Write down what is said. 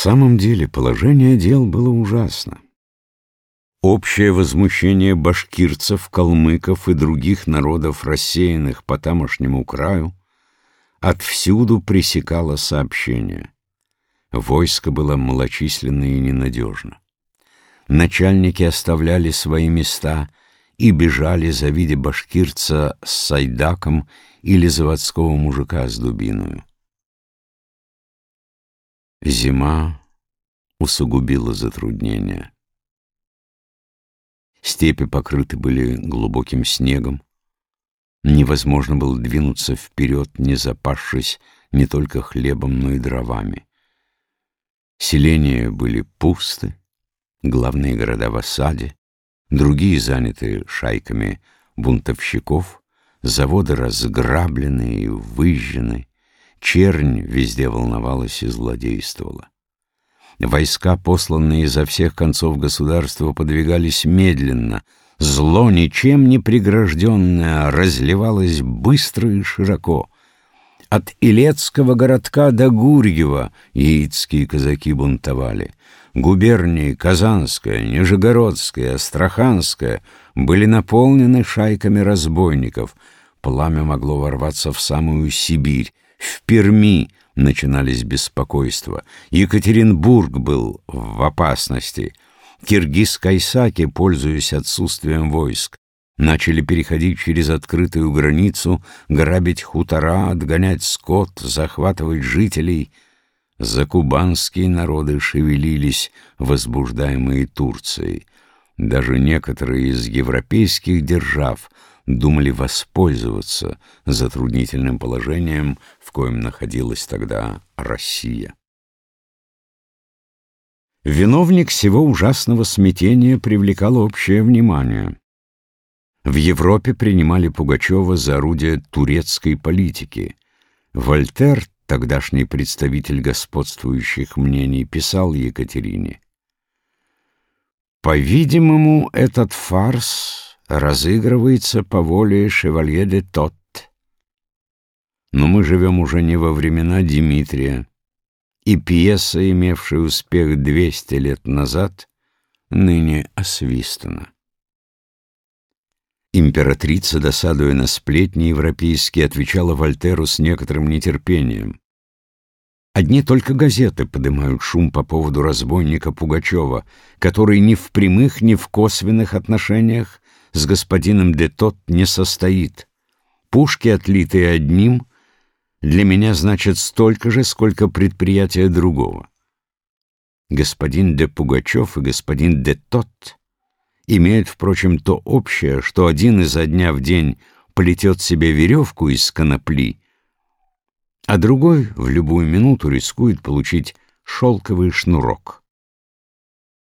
самом деле положение дел было ужасно. Общее возмущение башкирцев, калмыков и других народов, рассеянных по тамошнему краю, отвсюду пресекало сообщение. Войско было малочисленно и ненадежно. Начальники оставляли свои места и бежали, завидя башкирца с сайдаком или заводского мужика с дубиною. Зима усугубила затруднения. Степи покрыты были глубоким снегом. Невозможно было двинуться вперед, не запасшись не только хлебом, но и дровами. Селения были пусты, главные города в осаде, другие заняты шайками бунтовщиков, заводы разграблены и выжжены, Чернь везде волновалась и злодействовала. Войска, посланные изо всех концов государства, подвигались медленно. Зло, ничем не прегражденное, разливалось быстро и широко. От Илецкого городка до Гурьева яицкие казаки бунтовали. Губернии Казанская, Нижегородская, Астраханская были наполнены шайками разбойников. Пламя могло ворваться в самую Сибирь. В Перми начинались беспокойства. Екатеринбург был в опасности. Киргиз-Кайсаки, пользуясь отсутствием войск, начали переходить через открытую границу, грабить хутора, отгонять скот, захватывать жителей. Закубанские народы шевелились, возбуждаемые Турцией. Даже некоторые из европейских держав думали воспользоваться затруднительным положением, в коем находилась тогда Россия. Виновник всего ужасного смятения привлекал общее внимание. В Европе принимали Пугачева за орудие турецкой политики. Вольтер, тогдашний представитель господствующих мнений, писал Екатерине. «По-видимому, этот фарс разыгрывается по воле шевалье де Тот. Но мы живем уже не во времена Дмитрия, и пьеса, имевшая успех двести лет назад, ныне освистана. Императрица, досадуя на сплетни европейские, отвечала Вольтеру с некоторым нетерпением. Одни только газеты поднимают шум по поводу разбойника Пугачева, который ни в прямых, ни в косвенных отношениях с господином де Тот не состоит. Пушки, отлитые одним, для меня значат столько же, сколько предприятия другого. Господин де Пугачев и господин де Тот имеют, впрочем, то общее, что один изо дня в день плетет себе веревку из конопли, а другой в любую минуту рискует получить шелковый шнурок.